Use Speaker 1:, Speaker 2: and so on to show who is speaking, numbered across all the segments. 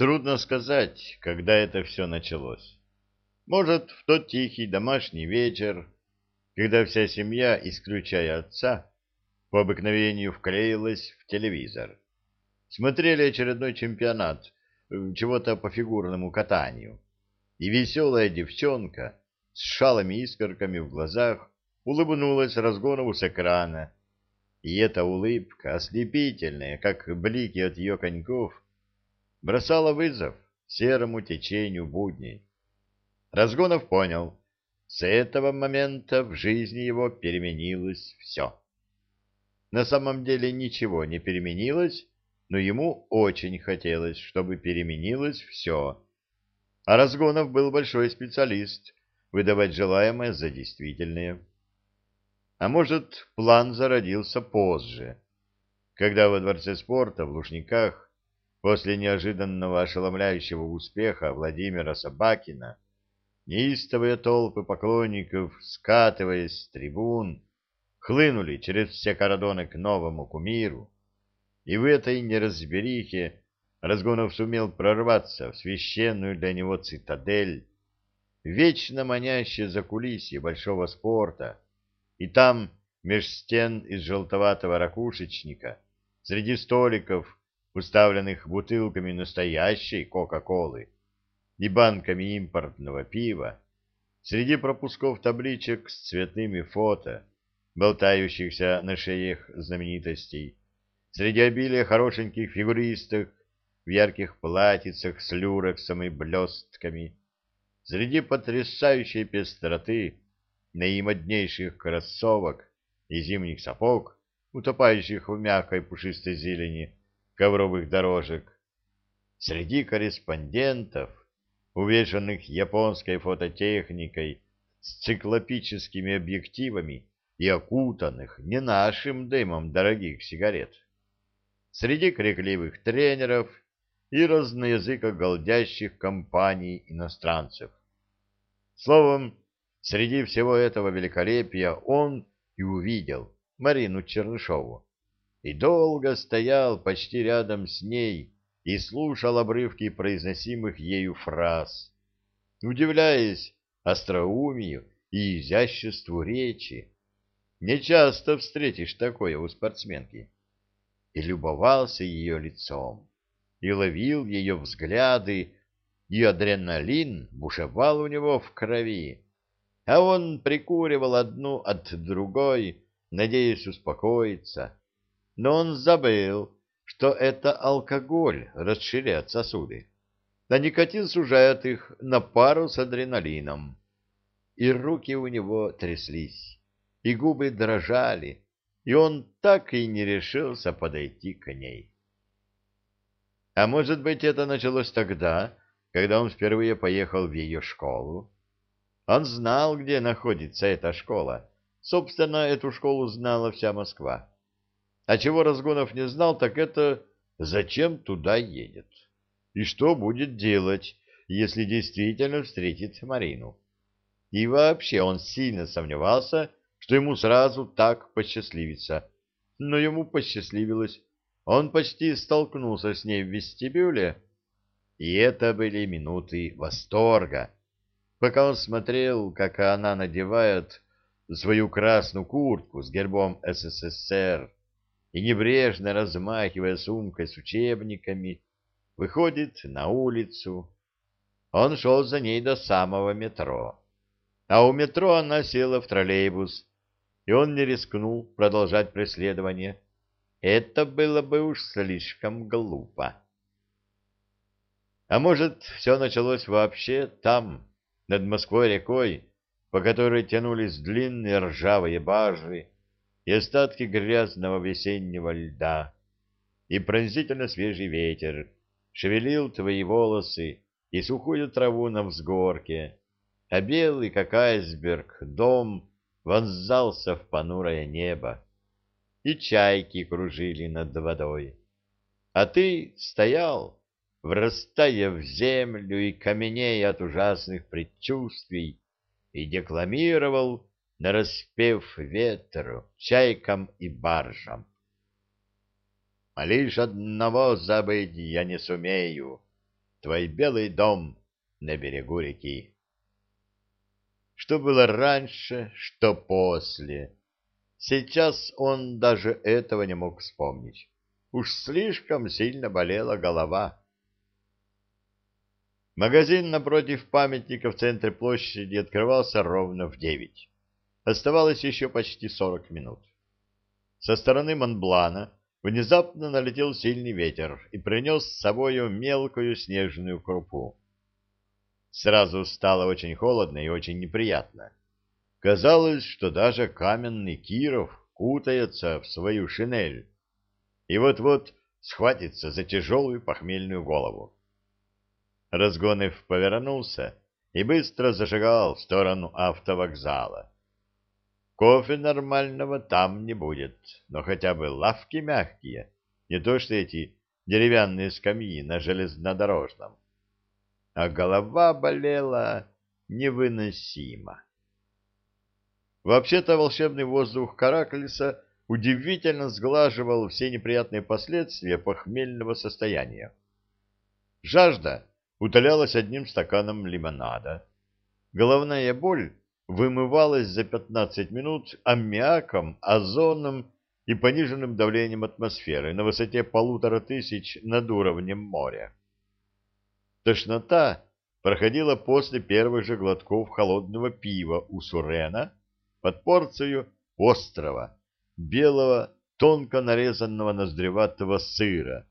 Speaker 1: Трудно сказать, когда это все началось. Может, в тот тихий домашний вечер, когда вся семья, исключая отца, по обыкновению вклеилась в телевизор. Смотрели очередной чемпионат, э, чего-то по фигурному катанию. И веселая девчонка с шалыми искорками в глазах улыбнулась Разгонову с экрана. И эта улыбка, ослепительная, как блики от ее коньков, бросала вызов серому течению будней. Разгонов понял, с этого момента в жизни его переменилось все. На самом деле ничего не переменилось, но ему очень хотелось, чтобы переменилось все. А Разгонов был большой специалист выдавать желаемое за действительное. А может, план зародился позже, когда во Дворце спорта в Лужниках после неожиданного ошеломляющего успеха Владимира Собакина неистовые толпы поклонников, скатываясь с трибун, хлынули через все кордоны к новому кумиру, и в этой неразберихе Разгонов сумел прорваться в священную для него цитадель, вечно манящее закулисье большого спорта, и там, меж стен из желтоватого ракушечника, среди столиков, уставленных бутылками настоящей Кока-Колы и банками импортного пива, среди пропусков табличек с цветными фото, болтающихся на шеях знаменитостей, среди обилия хорошеньких фигуристок в ярких платьицах с люрексом и блестками, среди потрясающей пестроты наимоднейших кроссовок и зимних сапог, утопающих в мягкой пушистой зелени ковровых дорожек, среди корреспондентов, увешанных японской фототехникой с циклопическими объективами и окутанных не нашим дымом дорогих сигарет, среди крикливых тренеров и разноязыко голдящих компаний иностранцев. Словом, среди всего этого великолепия он и увидел Марину Чернышову и долго стоял почти рядом с ней и слушал обрывки произносимых ею фраз, удивляясь остроумию и изяществу речи. Не часто встретишь такое у спортсменки. И любовался ее лицом, и ловил ее взгляды, и адреналин бушевал у него в крови, а он прикуривал одну от другой, надеясь успокоиться. Но он забыл, что это алкоголь расширяет сосуды, а никотин сужает их на пару с адреналином. И руки у него тряслись, и губы дрожали, и он так и не решился подойти к ней. А может быть, это началось тогда, когда он впервые поехал в ее школу? Он знал, где находится эта школа. Собственно, эту школу знала вся Москва. А чего Разгонов не знал, так это зачем туда едет. И что будет делать, если действительно встретит Марину. И вообще он сильно сомневался, что ему сразу так посчастливится. Но ему посчастливилось. Он почти столкнулся с ней в вестибюле, и это были минуты восторга. Пока он смотрел, как она надевает свою красную куртку с гербом СССР, и, небрежно размахивая сумкой с учебниками, выходит на улицу. Он шел за ней до самого метро. А у метро она села в троллейбус, и он не рискнул продолжать преследование. Это было бы уж слишком глупо. А может, все началось вообще там, над Москвой-рекой, по которой тянулись длинные ржавые баржи, и остатки грязного весеннего льда, и пронзительно свежий ветер шевелил твои волосы и сухую траву на взгорке, а белый, как айсберг, дом вонзался в понурое небо, и чайки кружили над водой. А ты стоял, врастая в землю и каменея от ужасных предчувствий, и декламировал нараспев ветру, чайкам и баржам. А лишь одного забыть я не сумею. твой белый дом на берегу реки. Что было раньше, что после. Сейчас он даже этого не мог вспомнить. Уж слишком сильно болела голова. Магазин напротив памятника в центре площади открывался ровно в девять. Оставалось еще почти сорок минут. Со стороны Монблана внезапно налетел сильный ветер и принес с собою мелкую снежную крупу. Сразу стало очень холодно и очень неприятно. Казалось, что даже каменный Киров кутается в свою шинель и вот-вот схватится за тяжелую похмельную голову. Разгонов повернулся и быстро зашагал в сторону автовокзала. Кофе нормального там не будет, но хотя бы лавки мягкие, не то что эти деревянные скамьи на железнодорожном. А голова болела невыносимо. Вообще-то волшебный воздух Караклиса удивительно сглаживал все неприятные последствия похмельного состояния. Жажда утолялась одним стаканом лимонада. Головная боль вымывалась за 15 минут аммиаком, озоном и пониженным давлением атмосферы на высоте полутора тысяч над уровнем моря. Тошнота проходила после первых же глотков холодного пива у Сурена под порцию острого, белого, тонко нарезанного ноздреватого сыра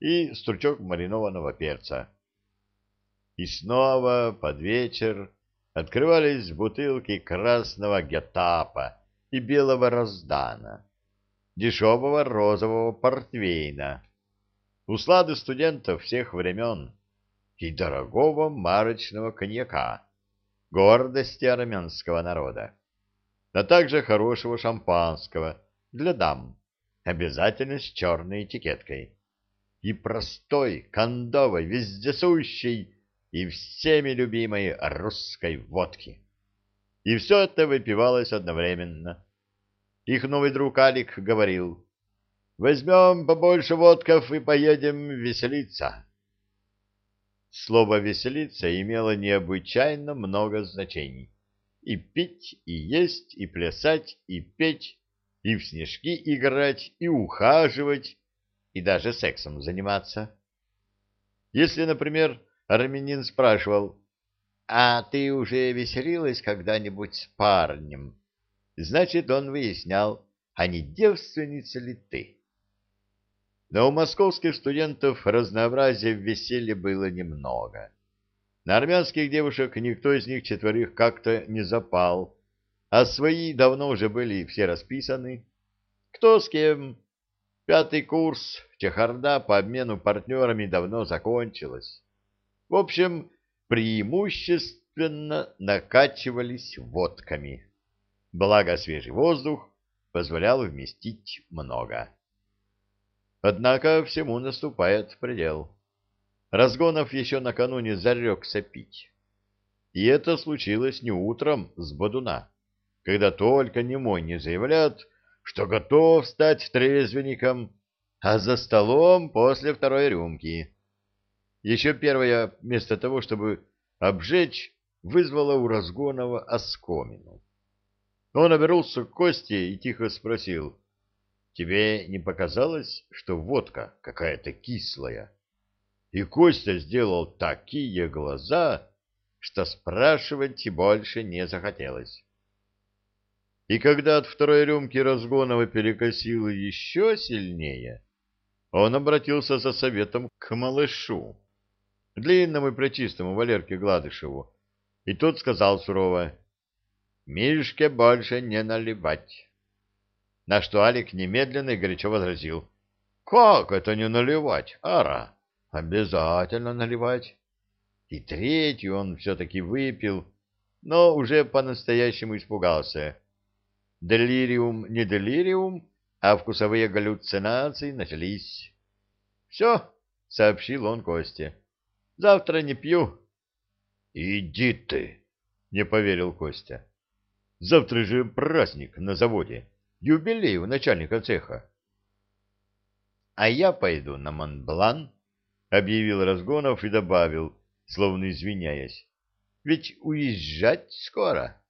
Speaker 1: и стручок маринованного перца. И снова под вечер открывались бутылки красного гетапа и белого раздана, дешевого розового портвейна, услады студентов всех времен и дорогого марочного коньяка, гордости армянского народа, а также хорошего шампанского для дам, обязательно с черной этикеткой, и простой, кондовой, вездесущей и всеми любимой русской водки. И все это выпивалось одновременно. Их новый друг Алик говорил, «Возьмем побольше водков и поедем веселиться». Слово «веселиться» имело необычайно много значений. И пить, и есть, и плясать, и петь, и в снежки играть, и ухаживать, и даже сексом заниматься. Если, например, Армянин спрашивал, «А ты уже веселилась когда-нибудь с парнем?» Значит, он выяснял, а не девственница ли ты? Но у московских студентов разнообразия в веселье было немного. На армянских девушек никто из них четверых как-то не запал, а свои давно уже были все расписаны. Кто с кем? Пятый курс, чехарда по обмену партнерами давно закончилась. В общем, преимущественно накачивались водками. Благо свежий воздух позволял вместить много. Однако всему наступает предел. Разгонов еще накануне зарекся пить. И это случилось не утром с Бодуна, когда только немой не заявляет, что готов стать трезвенником, а за столом после второй рюмки. Еще первая, вместо того, чтобы обжечь, вызвала у Разгонова оскомину. Он обернулся к Косте и тихо спросил, «Тебе не показалось, что водка какая-то кислая?» И Костя сделал такие глаза, что спрашивать больше не захотелось. И когда от второй рюмки Разгонова перекосило еще сильнее, он обратился за советом к малышу длинному и пречистому Валерке Гладышеву, и тот сказал сурово, «Мишке больше не наливать». На что Алик немедленно и горячо возразил, «Как это не наливать, Ара? Обязательно наливать». И третью он все-таки выпил, но уже по-настоящему испугался. Делириум не делириум, а вкусовые галлюцинации начались. «Все», — сообщил он Косте. Завтра не пью. Иди ты, не поверил Костя. Завтра же праздник на заводе. Юбилей у начальника цеха. А я пойду на Монблан, — объявил Разгонов и добавил, словно извиняясь. — Ведь уезжать скоро.